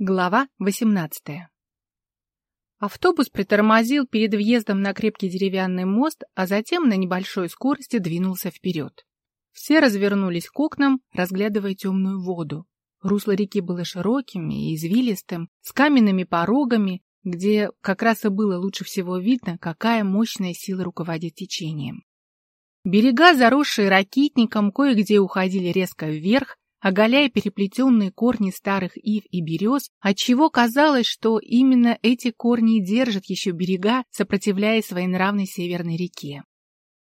Глава 18 Автобус притормозил перед въездом на крепкий деревянный мост, а затем на небольшой скорости двинулся вперед. Все развернулись к окнам, разглядывая темную воду. Русло реки было широким и извилистым, с каменными порогами, где как раз и было лучше всего видно, какая мощная сила руководит течением. Берега, заросшие ракитником, кое-где уходили резко вверх, оголяя переплетенные корни старых ив и берез, отчего казалось, что именно эти корни держат еще берега, сопротивляясь своей нравной северной реке.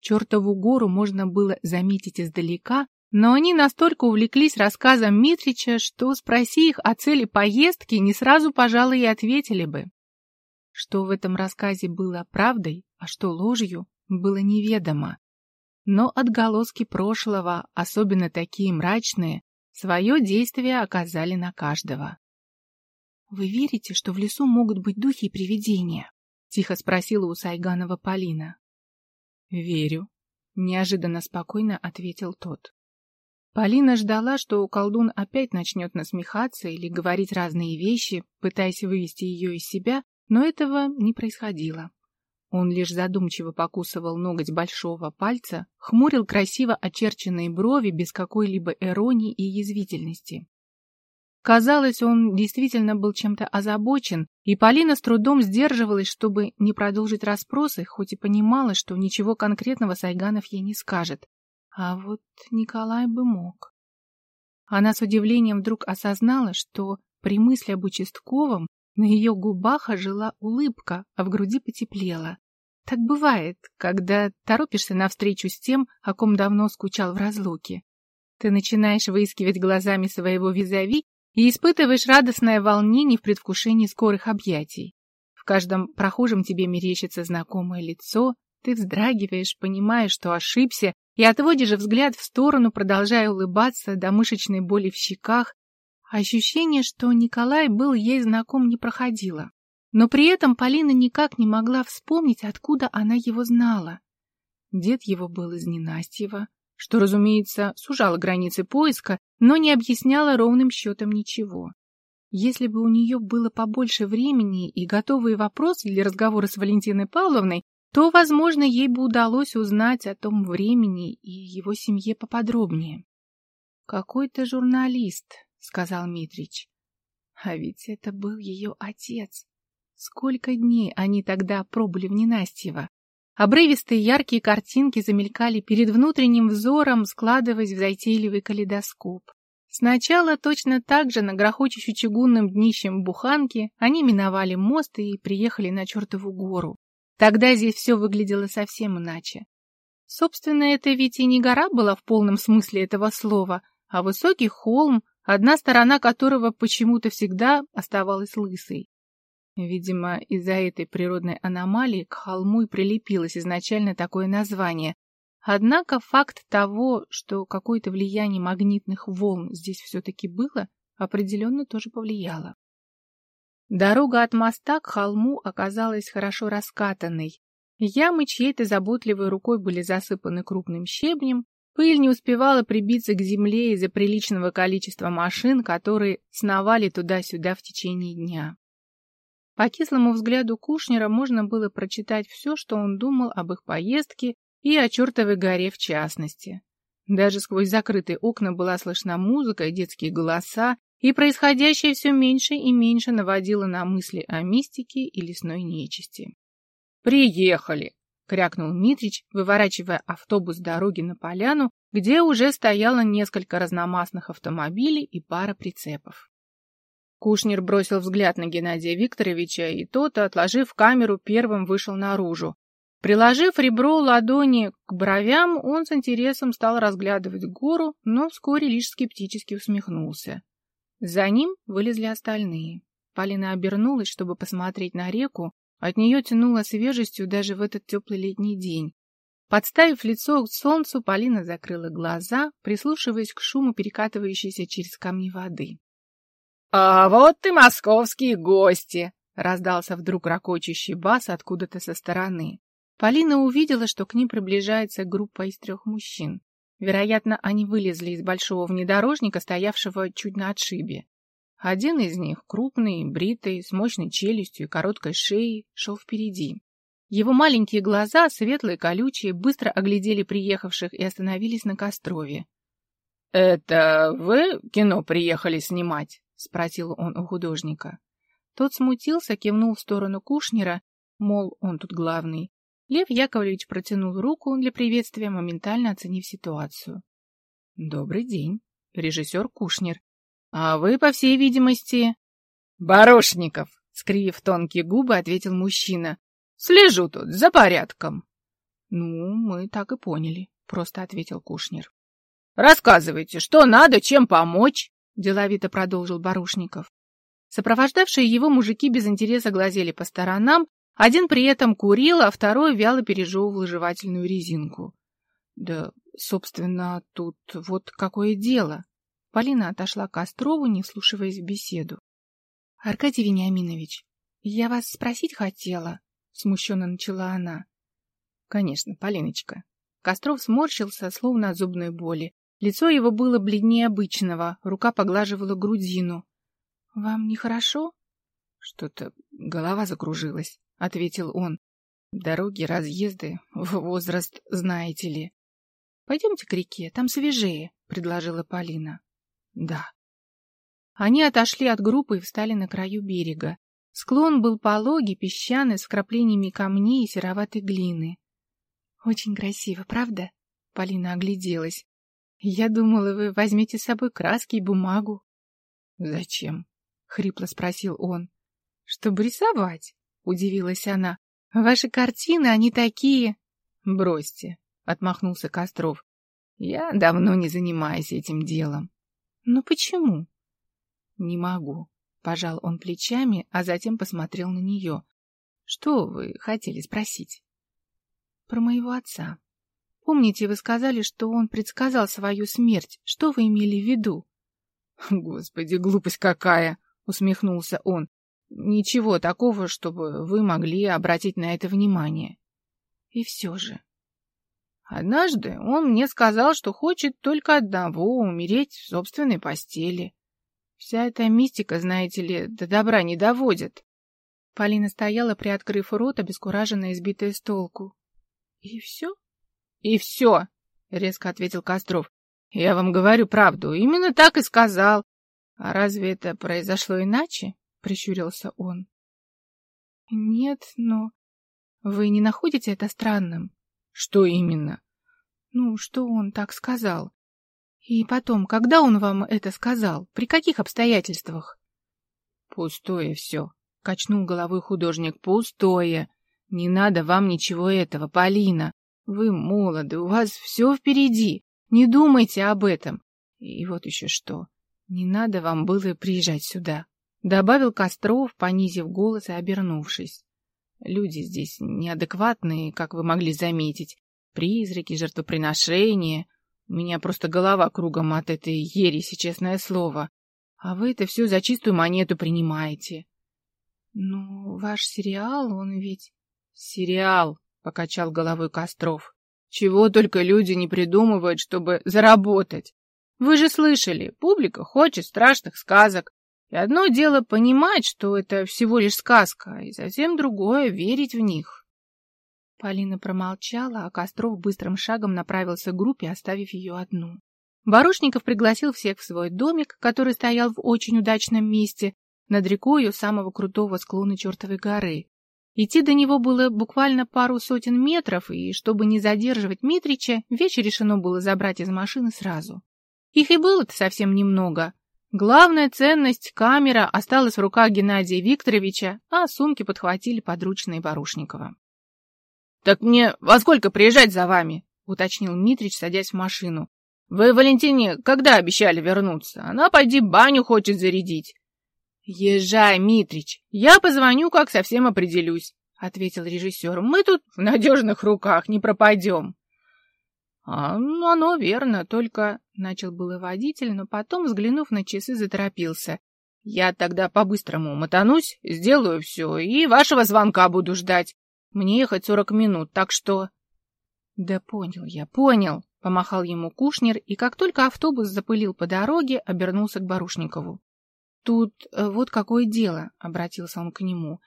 Чертову гору можно было заметить издалека, но они настолько увлеклись рассказом Митрича, что, спроси их о цели поездки, не сразу, пожалуй, и ответили бы. Что в этом рассказе было правдой, а что ложью, было неведомо. Но отголоски прошлого, особенно такие мрачные, Свое действие оказали на каждого. «Вы верите, что в лесу могут быть духи и привидения?» — тихо спросила у Сайганова Полина. «Верю», — неожиданно спокойно ответил тот. Полина ждала, что колдун опять начнет насмехаться или говорить разные вещи, пытаясь вывести ее из себя, но этого не происходило. Он лишь задумчиво покусывал ноготь большого пальца, хмурил красиво очерченные брови без какой-либо иронии и язвительности. Казалось, он действительно был чем-то озабочен, и Полина с трудом сдерживалась, чтобы не продолжить расспросы, хоть и понимала, что ничего конкретного Сайганов ей не скажет. А вот Николай бы мог. Она с удивлением вдруг осознала, что при мысли об участковом на ее губах ожила улыбка, а в груди потеплело. Так бывает, когда торопишься навстречу с тем, о ком давно скучал в разлуке. Ты начинаешь выискивать глазами своего визави и испытываешь радостное волнение в предвкушении скорых объятий. В каждом прохожем тебе мерещится знакомое лицо, ты вздрагиваешь, понимая, что ошибся, и отводишь взгляд в сторону, продолжая улыбаться до мышечной боли в щеках. Ощущение, что Николай был ей знаком, не проходило. Но при этом Полина никак не могла вспомнить, откуда она его знала. Дед его был из Ненастьева, что, разумеется, сужало границы поиска, но не объясняло ровным счетом ничего. Если бы у нее было побольше времени и готовые вопросы для разговора с Валентиной Павловной, то, возможно, ей бы удалось узнать о том времени и его семье поподробнее. «Какой-то журналист», — сказал Митрич. А ведь это был ее отец. Сколько дней они тогда пробыли в ненастьево. Обрывистые яркие картинки замелькали перед внутренним взором, складываясь в затейливый калейдоскоп. Сначала точно так же на грохочущую чугунным днищем буханки они миновали мост и приехали на чертову гору. Тогда здесь все выглядело совсем иначе. Собственно, это ведь и не гора была в полном смысле этого слова, а высокий холм, одна сторона которого почему-то всегда оставалась лысой. Видимо, из-за этой природной аномалии к холму и прилепилось изначально такое название. Однако факт того, что какое-то влияние магнитных волн здесь все-таки было, определенно тоже повлияло. Дорога от моста к холму оказалась хорошо раскатанной. Ямы чьей-то заботливой рукой были засыпаны крупным щебнем, пыль не успевала прибиться к земле из-за приличного количества машин, которые сновали туда-сюда в течение дня. По кислому взгляду Кушнера можно было прочитать все, что он думал об их поездке и о чертовой горе в частности. Даже сквозь закрытые окна была слышна музыка и детские голоса, и происходящее все меньше и меньше наводило на мысли о мистике и лесной нечисти. «Приехали!» — крякнул Митрич, выворачивая автобус с дороги на поляну, где уже стояло несколько разномастных автомобилей и пара прицепов. Кушнер бросил взгляд на Геннадия Викторовича, и тот, отложив камеру, первым вышел наружу. Приложив ребро ладони к бровям, он с интересом стал разглядывать гору, но вскоре лишь скептически усмехнулся. За ним вылезли остальные. Полина обернулась, чтобы посмотреть на реку. От нее тянуло свежестью даже в этот теплый летний день. Подставив лицо к солнцу, Полина закрыла глаза, прислушиваясь к шуму перекатывающейся через камни воды. «А вот и московские гости!» — раздался вдруг ракочущий бас откуда-то со стороны. Полина увидела, что к ним приближается группа из трех мужчин. Вероятно, они вылезли из большого внедорожника, стоявшего чуть на отшибе. Один из них, крупный, бритый, с мощной челюстью и короткой шеей, шел впереди. Его маленькие глаза, светлые, колючие, быстро оглядели приехавших и остановились на Кострове. — Это вы кино приехали снимать? — спросил он у художника. Тот смутился, кивнул в сторону Кушнера, мол, он тут главный. Лев Яковлевич протянул руку для приветствия, моментально оценив ситуацию. — Добрый день, режиссер Кушнер. А вы, по всей видимости... — Барошников! — скривив тонкие губы, ответил мужчина. — Слежу тут, за порядком. — Ну, мы так и поняли, — просто ответил Кушнер. — Рассказывайте, что надо, чем помочь? — деловито продолжил Барушников. Сопровождавшие его мужики без интереса глазели по сторонам, один при этом курил, а второй вяло пережевывал жевательную резинку. Да, собственно, тут вот какое дело. Полина отошла к Острову, не вслушиваясь в беседу. — Аркадий Вениаминович, я вас спросить хотела, — смущенно начала она. — Конечно, Полиночка. Костров сморщился, словно от зубной боли. Лицо его было бледнее обычного, рука поглаживала грудину. — Вам нехорошо? — Что-то голова закружилась, — ответил он. — Дороги, разъезды, возраст, знаете ли. — Пойдемте к реке, там свежее, — предложила Полина. Да. Они отошли от группы и встали на краю берега. Склон был пологий, песчаный, с вкраплениями камней и сероватой глины. «Очень красиво, правда?» Полина огляделась. «Я думала, вы возьмете с собой краски и бумагу». «Зачем?» — хрипло спросил он. «Чтобы рисовать», — удивилась она. «Ваши картины, они такие...» «Бросьте», — отмахнулся Костров. «Я давно не занимаюсь этим делом. «Но почему?» «Не могу», — пожал он плечами, а затем посмотрел на нее. «Что вы хотели спросить?» «Про моего отца. Помните, вы сказали, что он предсказал свою смерть. Что вы имели в виду?» «Господи, глупость какая!» — усмехнулся он. «Ничего такого, чтобы вы могли обратить на это внимание». «И все же...» Однажды он мне сказал, что хочет только одного — умереть в собственной постели. Вся эта мистика, знаете ли, до добра не доводит. Полина стояла, приоткрыв рот, обескураженная и сбитая с толку. — И все? — И все, — резко ответил Костров. — Я вам говорю правду, именно так и сказал. — А разве это произошло иначе? — прищурился он. — Нет, но... Вы не находите это странным? Что именно? Ну, что он так сказал? И потом, когда он вам это сказал? При каких обстоятельствах? Пустое все, качнул головой художник. Пустое. Не надо вам ничего этого, Полина. Вы молоды, у вас все впереди. Не думайте об этом. И вот еще что. Не надо вам было приезжать сюда. Добавил Костров, понизив голос и обернувшись. Люди здесь неадекватные, как вы могли заметить. Призраки, жертвоприношения. У меня просто голова кругом от этой ереси, честное слово. А вы это все за чистую монету принимаете. Ну, ваш сериал, он ведь... Сериал, покачал головой Костров. Чего только люди не придумывают, чтобы заработать. Вы же слышали, публика хочет страшных сказок. И одно дело понимать, что это всего лишь сказка, и совсем другое — верить в них. Полина промолчала, а Костров быстрым шагом направился к группе, оставив ее одну. Барушников пригласил всех в свой домик, который стоял в очень удачном месте, над рекой у самого крутого склона чертовой горы. Идти до него было буквально пару сотен метров, и, чтобы не задерживать Митрича, вещи решено было забрать из машины сразу. Их и было-то совсем немного. Главная ценность, камера, осталась в руках Геннадия Викторовича, а сумки подхватили подручные Барушникова. — Так мне во сколько приезжать за вами? — уточнил Митрич, садясь в машину. — Вы, Валентине, когда обещали вернуться? Она, пойди, баню хочет зарядить. — Езжай, Митрич, я позвоню, как совсем определюсь, — ответил режиссер. — Мы тут в надежных руках, не пропадем. — А, ну, оно верно, только... — начал было водитель, но потом, взглянув на часы, заторопился. — Я тогда по-быстрому мотанусь, сделаю все, и вашего звонка буду ждать. Мне ехать сорок минут, так что... — Да понял я, понял, — помахал ему Кушнер, и как только автобус запылил по дороге, обернулся к Барушникову. Тут э, вот какое дело, — обратился он к нему.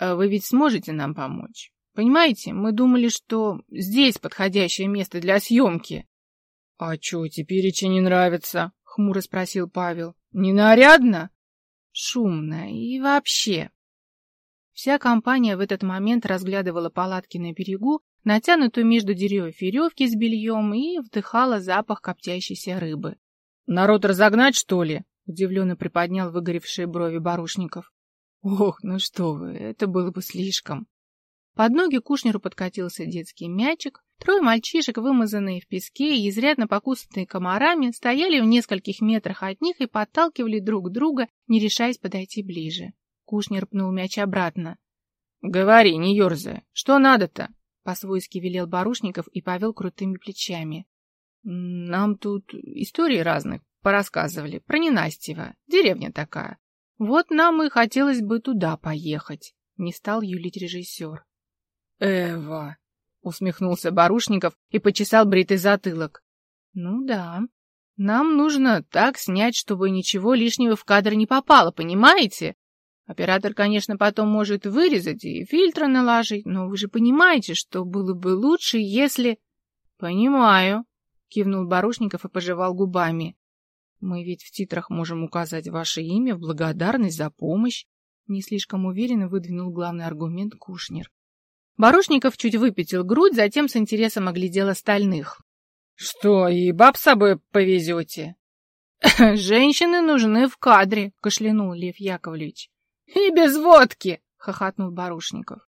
Э, вы ведь сможете нам помочь? Понимаете, мы думали, что здесь подходящее место для съемки. — А чё, теперь еще не нравится? — хмуро спросил Павел. — Не нарядно? — Шумно и вообще. Вся компания в этот момент разглядывала палатки на берегу, натянутую между деревьев веревки с бельем, и вдыхала запах коптящейся рыбы. — Народ разогнать, что ли? — удивленно приподнял выгоревшие брови Барушников. — Ох, ну что вы, это было бы слишком. Под ноги Кушнеру подкатился детский мячик. Трое мальчишек, вымазанные в песке и изрядно покусанные комарами, стояли в нескольких метрах от них и подталкивали друг друга, не решаясь подойти ближе. Кушнер пнул мяч обратно. — Говори, не ерзай. Что надо-то? — по-свойски велел Барушников и повел крутыми плечами. — Нам тут истории разных порассказывали. Про Ненастьева. Деревня такая. Вот нам и хотелось бы туда поехать. Не стал юлить режиссер. — Эва! — усмехнулся Барушников и почесал бритый затылок. — Ну да. Нам нужно так снять, чтобы ничего лишнего в кадр не попало, понимаете? Оператор, конечно, потом может вырезать и фильтры наложить, но вы же понимаете, что было бы лучше, если... — Понимаю, — кивнул Барушников и пожевал губами. — Мы ведь в титрах можем указать ваше имя в благодарность за помощь. Не слишком уверенно выдвинул главный аргумент Кушнер. Барушников чуть выпятил грудь, затем с интересом оглядел остальных. — Что, и баб с собой повезете? — Женщины нужны в кадре, — кашлянул Лев Яковлевич. «И без водки!» — хохотнул Барушников.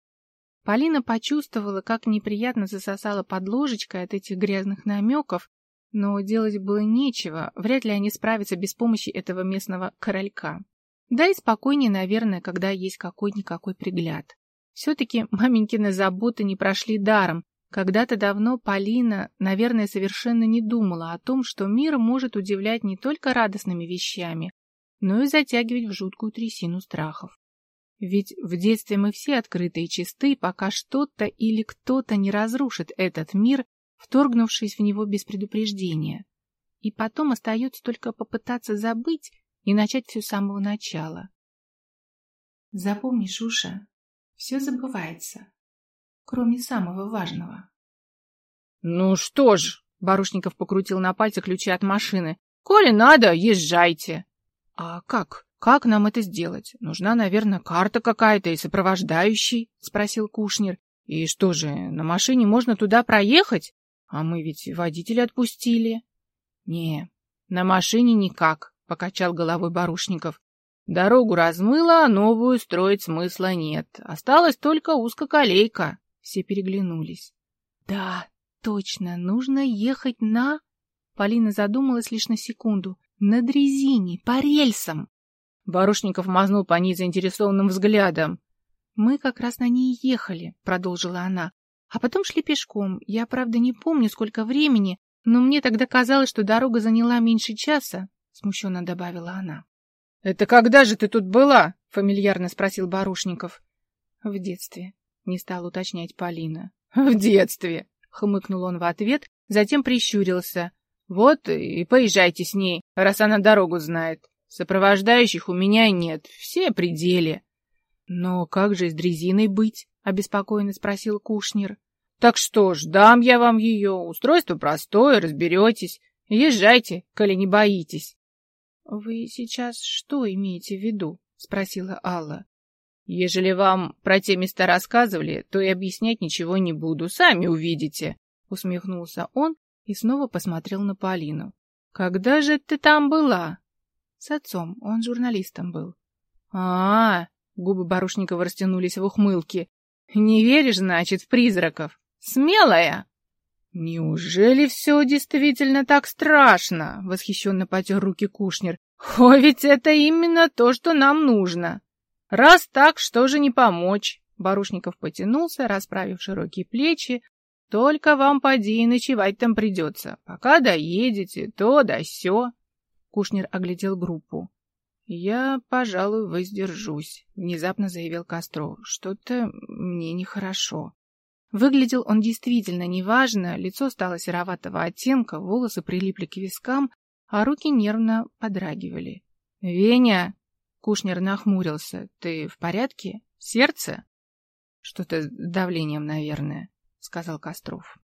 Полина почувствовала, как неприятно засосала под ложечкой от этих грязных намеков, но делать было нечего, вряд ли они справятся без помощи этого местного королька. Да и спокойнее, наверное, когда есть какой-никакой пригляд. Все-таки маменькины заботы не прошли даром. Когда-то давно Полина, наверное, совершенно не думала о том, что мир может удивлять не только радостными вещами, но и затягивать в жуткую трясину страхов. Ведь в детстве мы все открыты и чисты, пока что-то или кто-то не разрушит этот мир, вторгнувшись в него без предупреждения. И потом остается только попытаться забыть и начать все с самого начала. Запомни, Шуша, все забывается, кроме самого важного. — Ну что ж, — Барушников покрутил на пальце ключи от машины, — коли надо, езжайте. «А как? Как нам это сделать? Нужна, наверное, карта какая-то и сопровождающий?» — спросил Кушнер. «И что же, на машине можно туда проехать? А мы ведь водителя отпустили». «Не, на машине никак», — покачал головой Барушников. «Дорогу размыло, а новую строить смысла нет. Осталась только узкоколейка». Все переглянулись. «Да, точно, нужно ехать на...» Полина задумалась лишь на секунду. На дрезине, по рельсам. Барушников мазнул по ней заинтересованным взглядом. «Мы как раз на ней ехали», — продолжила она. «А потом шли пешком. Я, правда, не помню, сколько времени, но мне тогда казалось, что дорога заняла меньше часа», — смущенно добавила она. «Это когда же ты тут была?» — фамильярно спросил Барушников. «В детстве», — не стал уточнять Полина. «В детстве», — хмыкнул он в ответ, затем прищурился. Вот и поезжайте с ней, раз она дорогу знает. Сопровождающих у меня нет, все пределе. Но как же с дрезиной быть? Обеспокоенно спросил Кушнер. Так что ж, дам я вам ее. Устройство простое, разберетесь. Езжайте, коли не боитесь. Вы сейчас что имеете в виду? спросила Алла. Ежели вам про те места рассказывали, то и объяснять ничего не буду, сами увидите, усмехнулся он и снова посмотрел на Полину. «Когда же ты там была?» «С отцом, он журналистом был». а, -а, -а губы Барушникова растянулись в ухмылке. «Не веришь, значит, в призраков? Смелая!» «Неужели все действительно так страшно?» — восхищенно потер руки Кушнер. «О, ведь это именно то, что нам нужно! Раз так, что же не помочь?» Барушников потянулся, расправив широкие плечи, только вам поди и ночевать там придется. Пока доедете, то да сё. Кушнер оглядел группу. «Я, пожалуй, воздержусь», — внезапно заявил Костров. «Что-то мне нехорошо». Выглядел он действительно неважно, лицо стало сероватого оттенка, волосы прилипли к вискам, а руки нервно подрагивали. «Веня!» Кушнер нахмурился. Ты в порядке? Сердце? Что-то с давлением, наверное, сказал Костров.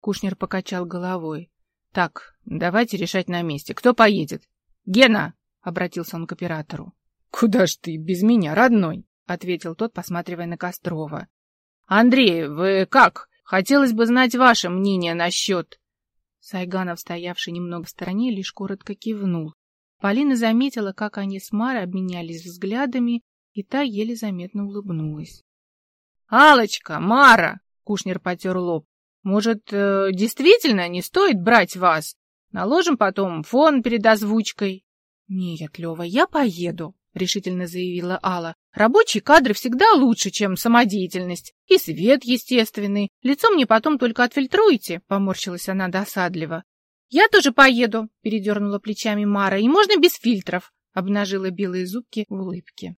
Кушнер покачал головой. Так, давайте решать на месте. Кто поедет? Гена! Обратился он к оператору. Куда ж ты без меня, родной? Ответил тот, посматривая на Кострова. Андрей, вы как? Хотелось бы знать ваше мнение насчет... Сайганов, стоявший немного в стороне, лишь коротко кивнул. Полина заметила, как они с Марой обменялись взглядами, и та еле заметно улыбнулась. — Алочка, Мара! — Кушнер потер лоб. — Может, э, действительно не стоит брать вас? Наложим потом фон перед озвучкой. — Нет, Лева, я поеду, — решительно заявила Алла. — Рабочие кадры всегда лучше, чем самодеятельность. И свет естественный. Лицо мне потом только отфильтруйте, — поморщилась она досадливо. — Я тоже поеду, — передернула плечами Мара. — И можно без фильтров, — обнажила белые зубки в улыбке.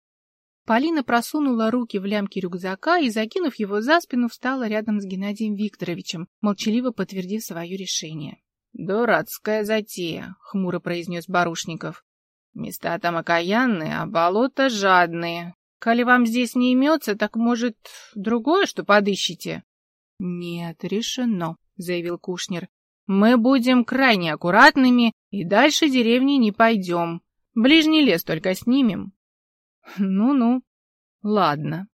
Полина просунула руки в лямки рюкзака и, закинув его за спину, встала рядом с Геннадием Викторовичем, молчаливо подтвердив свое решение. — Дурацкая затея, — хмуро произнес Барушников. — Места там окаянные, а болота жадные. Коли вам здесь не имется, так, может, другое что подыщите? — Нет, решено, — заявил Кушнер. — Мы будем крайне аккуратными и дальше деревни не пойдем. Ближний лес только снимем. Ну-ну, ладно.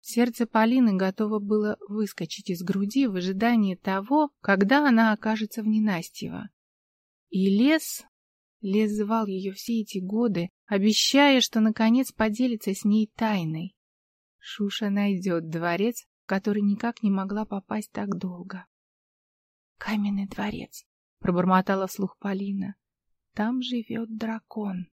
Сердце Полины готово было выскочить из груди в ожидании того, когда она окажется в ненастьево. И лес... Лес звал ее все эти годы, обещая, что наконец поделится с ней тайной. Шуша найдет дворец, в который никак не могла попасть так долго. «Каменный дворец», — пробормотала вслух Полина. «Там живет дракон».